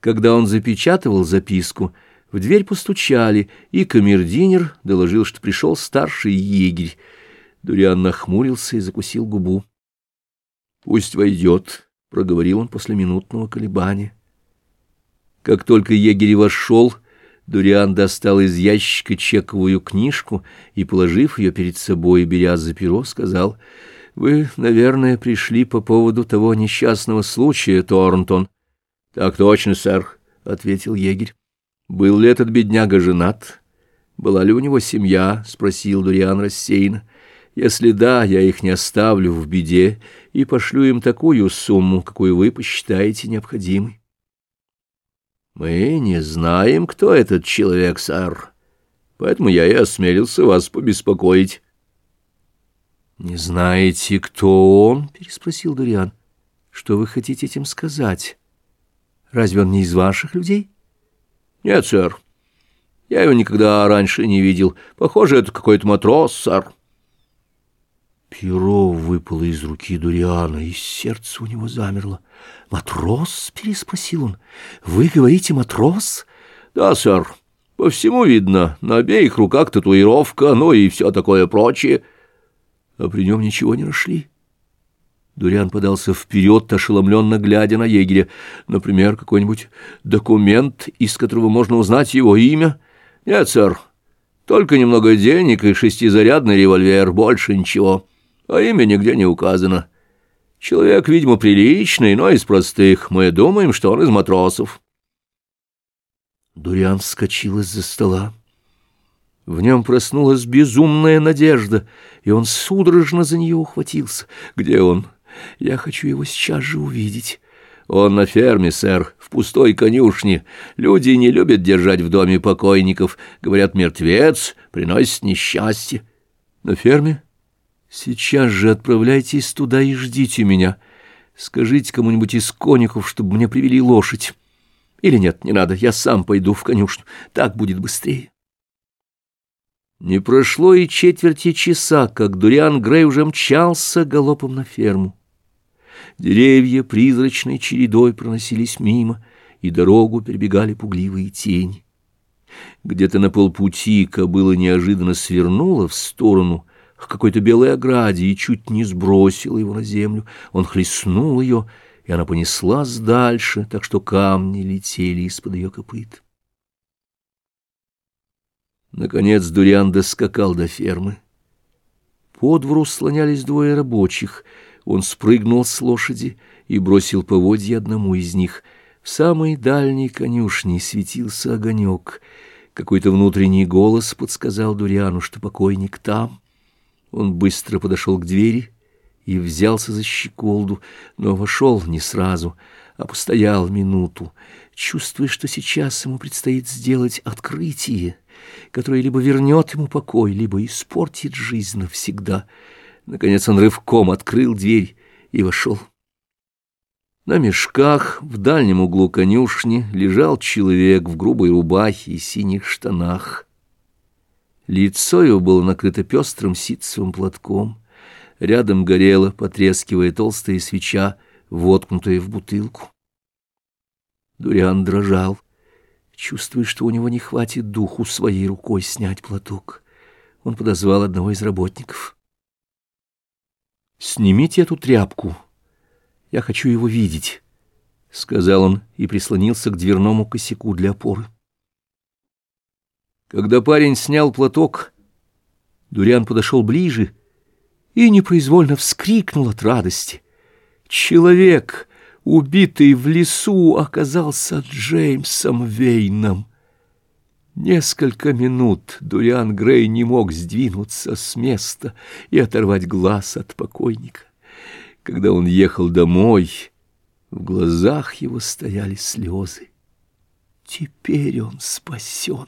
Когда он запечатывал записку, в дверь постучали, и камердинер доложил, что пришел старший егерь. Дуриан нахмурился и закусил губу. — Пусть войдет, — проговорил он после минутного колебания. Как только егерь вошел, Дуриан достал из ящика чековую книжку и, положив ее перед собой, беря за перо, сказал, «Вы, наверное, пришли по поводу того несчастного случая, Торнтон». — Так точно, сэр, — ответил егерь. — Был ли этот бедняга женат? Была ли у него семья? — спросил Дуриан рассеянно. — Если да, я их не оставлю в беде и пошлю им такую сумму, какую вы посчитаете необходимой. — Мы не знаем, кто этот человек, сэр, поэтому я и осмелился вас побеспокоить. — Не знаете, кто он? — переспросил Дуриан. — Что вы хотите этим сказать? Разве он не из ваших людей? — Нет, сэр. Я его никогда раньше не видел. Похоже, это какой-то матрос, сэр. Перо выпало из руки Дуриана, и сердце у него замерло. «Матрос?» — переспросил он. «Вы говорите матрос?» «Да, сэр. По всему видно. На обеих руках татуировка, ну и все такое прочее». А при нем ничего не нашли. Дуриан подался вперед, ошеломленно глядя на егеря. Например, какой-нибудь документ, из которого можно узнать его имя? Нет, сэр. Только немного денег и шестизарядный револьвер, больше ничего. А имя нигде не указано. Человек, видимо, приличный, но из простых. Мы думаем, что он из матросов. Дуриан вскочил из-за стола. В нем проснулась безумная надежда, и он судорожно за нее ухватился. Где он? Я хочу его сейчас же увидеть. Он на ферме, сэр, в пустой конюшне. Люди не любят держать в доме покойников. Говорят, мертвец приносит несчастье. На ферме? Сейчас же отправляйтесь туда и ждите меня. Скажите кому-нибудь из конюхов, чтобы мне привели лошадь. Или нет, не надо, я сам пойду в конюшню. Так будет быстрее. Не прошло и четверти часа, как Дуриан Грей уже мчался галопом на ферму. Деревья призрачной чередой проносились мимо, и дорогу перебегали пугливые тени. Где-то на полпути кобыла неожиданно свернула в сторону к какой-то белой ограде и чуть не сбросила его на землю. Он хлестнул ее, и она понеслась дальше, так что камни летели из-под ее копыт. Наконец Дуриан доскакал до фермы. По двору слонялись двое рабочих — он спрыгнул с лошади и бросил поводья одному из них. В самой дальней конюшне светился огонек. Какой-то внутренний голос подсказал Дуриану, что покойник там. Он быстро подошел к двери и взялся за щеколду, но вошел не сразу, а постоял минуту, чувствуя, что сейчас ему предстоит сделать открытие, которое либо вернет ему покой, либо испортит жизнь навсегда — Наконец он рывком открыл дверь и вошел. На мешках в дальнем углу конюшни лежал человек в грубой рубахе и синих штанах. Лицо его было накрыто пестрым ситцевым платком. Рядом горела, потрескивая толстая свеча, воткнутая в бутылку. Дуриан дрожал, чувствуя, что у него не хватит духу своей рукой снять платок. Он подозвал одного из работников — «Снимите эту тряпку. Я хочу его видеть», — сказал он и прислонился к дверному косяку для опоры. Когда парень снял платок, Дуриан подошел ближе и непроизвольно вскрикнул от радости. Человек, убитый в лесу, оказался Джеймсом Вейном. Несколько минут Дуриан Грей не мог сдвинуться с места и оторвать глаз от покойника. Когда он ехал домой, в глазах его стояли слезы. Теперь он спасен.